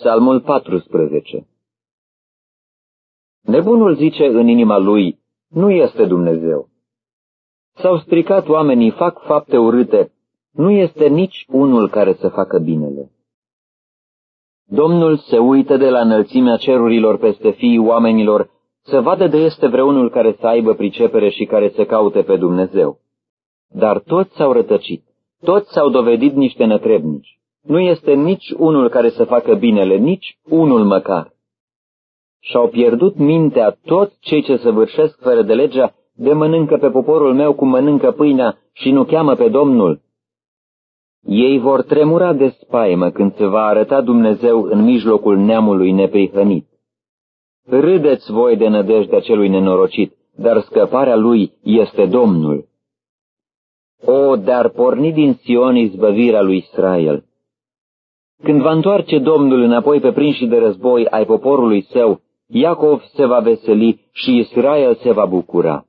Psalmul 14 Nebunul zice în inima lui, nu este Dumnezeu. S-au stricat oamenii, fac fapte urâte, nu este nici unul care să facă binele. Domnul se uită de la înălțimea cerurilor peste fiii oamenilor să vadă de este vreunul care să aibă pricepere și care să caute pe Dumnezeu. Dar toți s-au rătăcit, toți s-au dovedit niște nătrebnici. Nu este nici unul care să facă binele, nici unul măcar. Și-au pierdut mintea toți cei ce săvârșesc fără de legea, de mănâncă pe poporul meu cum mănâncă pâinea și nu cheamă pe Domnul. Ei vor tremura de spaimă când se va arăta Dumnezeu în mijlocul neamului neprihănit. Râdeți voi de nădejdea celui nenorocit, dar scăparea lui este Domnul. O, dar porni din Sion izbăvirea lui Israel. Când va întoarce Domnul înapoi pe prinși de război ai poporului său, Iacov se va veseli și Israel se va bucura.